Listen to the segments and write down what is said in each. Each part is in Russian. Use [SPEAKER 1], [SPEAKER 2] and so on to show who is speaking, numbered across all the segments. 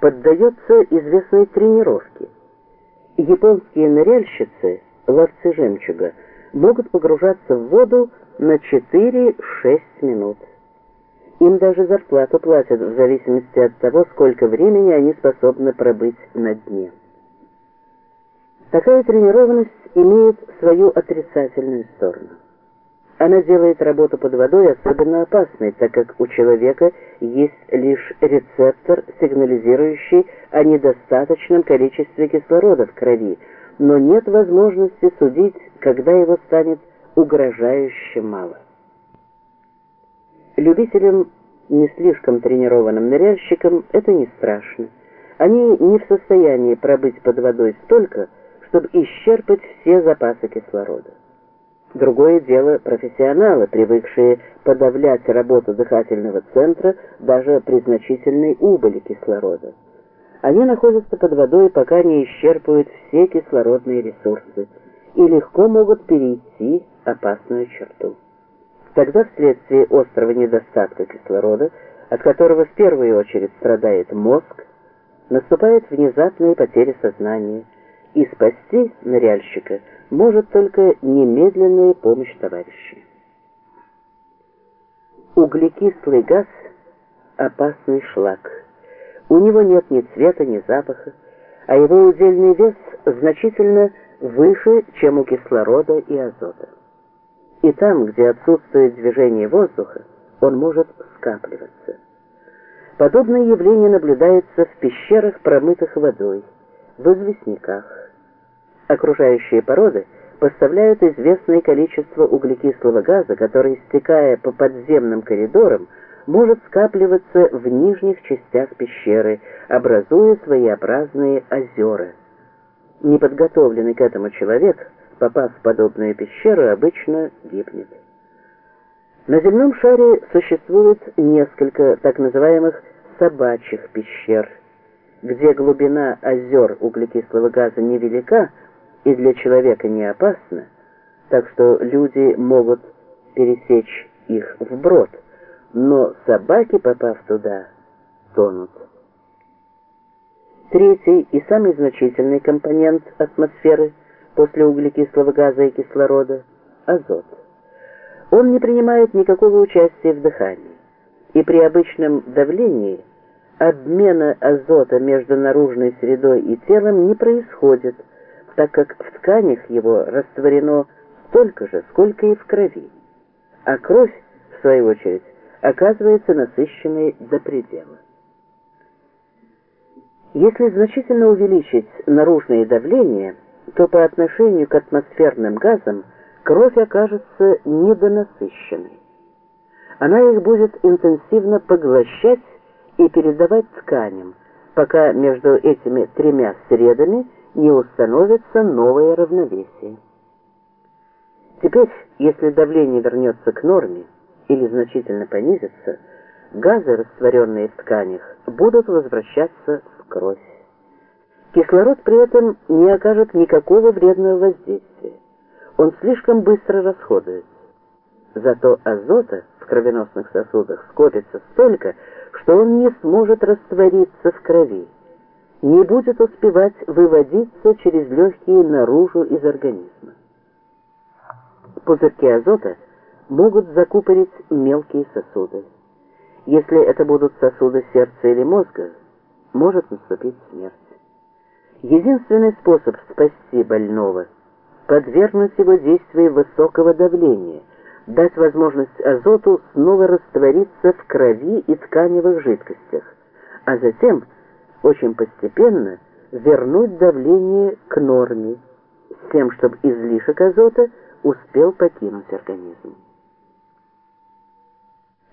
[SPEAKER 1] поддается известной тренировке. Японские ныряльщицы, ловцы жемчуга, могут погружаться в воду на 4-6 минут. Им даже зарплату платят в зависимости от того, сколько времени они способны пробыть на дне. Такая тренированность имеет свою отрицательную сторону. Она делает работу под водой особенно опасной, так как у человека есть лишь рецептор, сигнализирующий о недостаточном количестве кислорода в крови, но нет возможности судить, когда его станет угрожающе мало. Любителям, не слишком тренированным ныряльщикам, это не страшно. Они не в состоянии пробыть под водой столько, чтобы исчерпать все запасы кислорода. Другое дело профессионалы, привыкшие подавлять работу дыхательного центра даже при значительной убыли кислорода. Они находятся под водой, пока не исчерпывают все кислородные ресурсы и легко могут перейти опасную черту. Тогда вследствие острого недостатка кислорода, от которого в первую очередь страдает мозг, наступает внезапная потеря сознания, и спасти ныряльщика может только немедленная помощь товарищей. Углекислый газ – опасный шлак. У него нет ни цвета, ни запаха, а его удельный вес значительно выше, чем у кислорода и азота. И там, где отсутствует движение воздуха, он может скапливаться. Подобное явление наблюдается в пещерах, промытых водой, в известняках. Окружающие породы поставляют известное количество углекислого газа, который, стекая по подземным коридорам, может скапливаться в нижних частях пещеры, образуя своеобразные озера. Неподготовленный к этому человек, попав в подобную пещеру, обычно гибнет. На земном шаре существует несколько так называемых собачьих пещер – где глубина озер углекислого газа невелика и для человека не опасна, так что люди могут пересечь их вброд, но собаки, попав туда, тонут. Третий и самый значительный компонент атмосферы после углекислого газа и кислорода – азот. Он не принимает никакого участия в дыхании, и при обычном давлении – обмена азота между наружной средой и телом не происходит, так как в тканях его растворено столько же, сколько и в крови. А кровь, в свою очередь, оказывается насыщенной до предела. Если значительно увеличить наружное давление, то по отношению к атмосферным газам кровь окажется недонасыщенной. Она их будет интенсивно поглощать и передавать тканям, пока между этими тремя средами не установится новое равновесие. Теперь, если давление вернется к норме или значительно понизится, газы, растворенные в тканях, будут возвращаться в кровь. Кислород при этом не окажет никакого вредного воздействия. Он слишком быстро расходуется. Зато азота в кровеносных сосудах скопится столько, что он не сможет раствориться в крови, не будет успевать выводиться через легкие наружу из организма. Пузырьки азота могут закупорить мелкие сосуды. Если это будут сосуды сердца или мозга, может наступить смерть. Единственный способ спасти больного – подвергнуть его действию высокого давления – дать возможность азоту снова раствориться в крови и тканевых жидкостях, а затем очень постепенно вернуть давление к норме, с тем, чтобы излишек азота успел покинуть организм.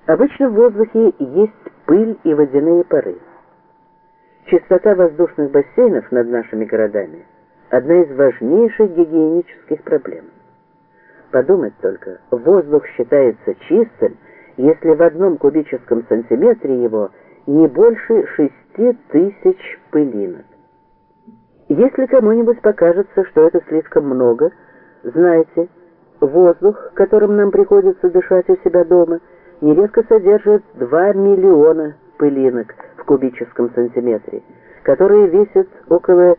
[SPEAKER 1] Обычно в воздухе есть пыль и водяные пары. Чистота воздушных бассейнов над нашими городами – одна из важнейших гигиенических проблем. Подумать только, воздух считается чистым, если в одном кубическом сантиметре его не больше шести тысяч пылинок. Если кому-нибудь покажется, что это слишком много, знайте, воздух, которым нам приходится дышать у себя дома, нередко содержит 2 миллиона пылинок, кубическом сантиметре, которые весят около